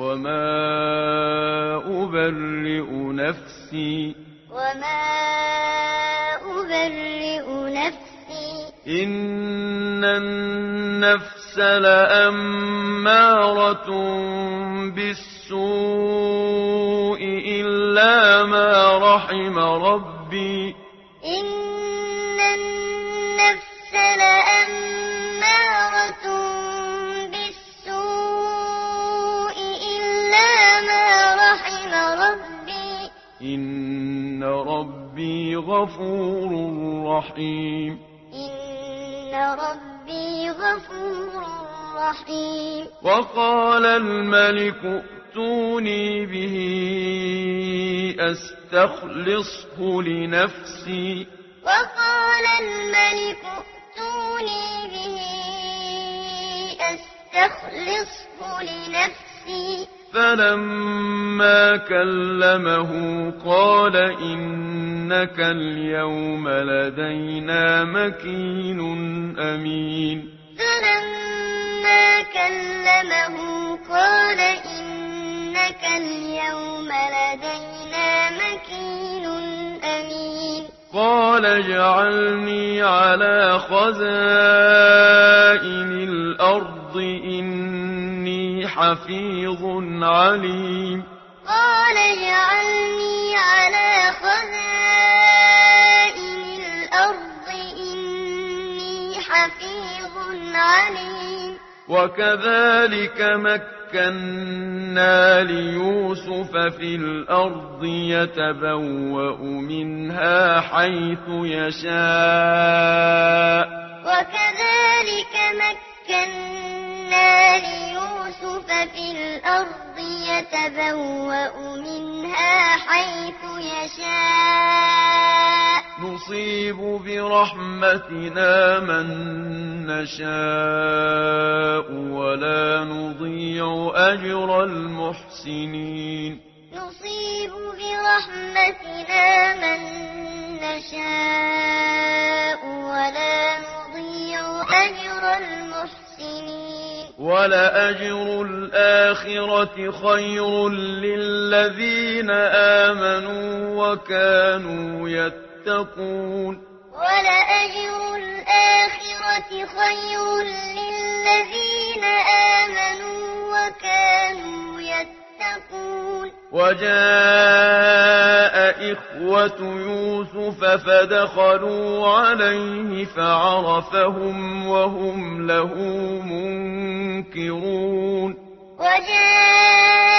وما أبرئ نفسي وما أبرئ نفسي إن النفس لأمارة بالسوء إلا ما رحم ربي غفور رحيم إن ربي غفور رحيم۔ وقال الملك ائتوني به أستخلصه لنفسي۔ وقال الملك ائتوني به أستخلصه لنفسي۔ فلما كلمه قال إنك اليوم لدينا مكين أمين. فلما كلمه قال إنك اليوم لدينا مكين أمين. قال اجعلني على خزائن الأرض إن حفيظ عليم. قال اجعلني على خزائن الأرض إني حفيظ عليم. وكذلك مكنا ليوسف في الأرض يتبوأ منها حيث يشاء. وكذلك مكنا الأرض يتبوأ منها حيث يشاء. نصيب برحمتنا من نشاء ولا نضيع أجر المحسنين. نصيب برحمتنا من نشاء ولا نضيع أجر المحسنين ولأجر الآخرة خير للذين آمنوا وكانوا يتقون. ولأجر الآخرة خير للذين آمنوا وكانوا يتقون. وجاء إخوة يوسف فدخلوا عليه فعرفهم وهم له منكرون. وجاء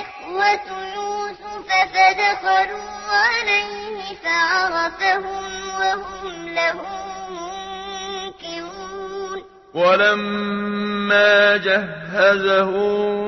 إخوة يوسف فدخلوا عليه فعرفهم وهم له منكرون. ولما جهزهم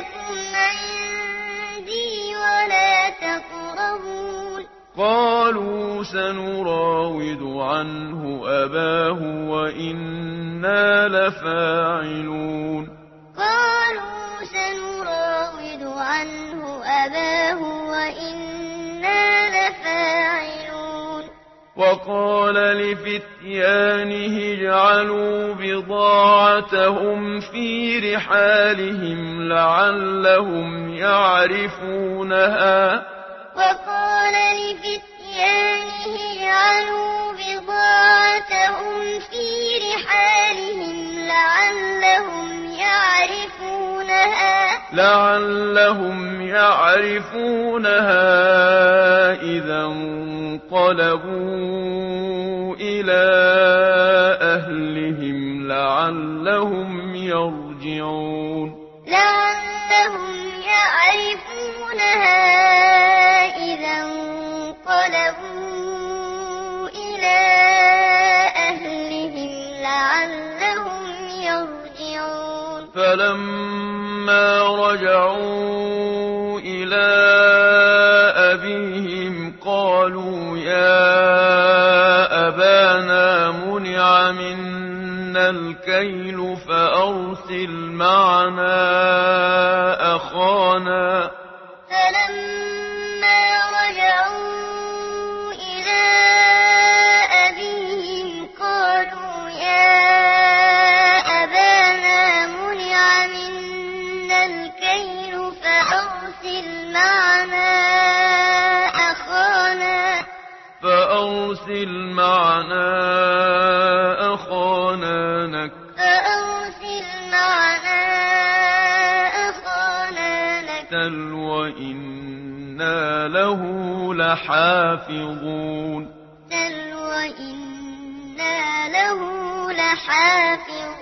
قالوا سنراود عنه أباه وإنا لفاعلون. قالوا سنراود عنه أباه وإنا لفاعلون. وقال لفتيانه اجعلوا بضاعتهم في رحالهم لعلهم يعرفونها. وقال لعلهم يعرفونها إذا انقلبوا إلى أهلهم لعلهم يرجعون فلما رجعوا إلى أبيهم قالوا يا أبانا منع منا الكيل فأرسل معنا أخانا أرسل معنا أخانا نكتب فأرسل معنا أخانا نكتل وإنا له لحافظون. تل وإنا له لحافظون.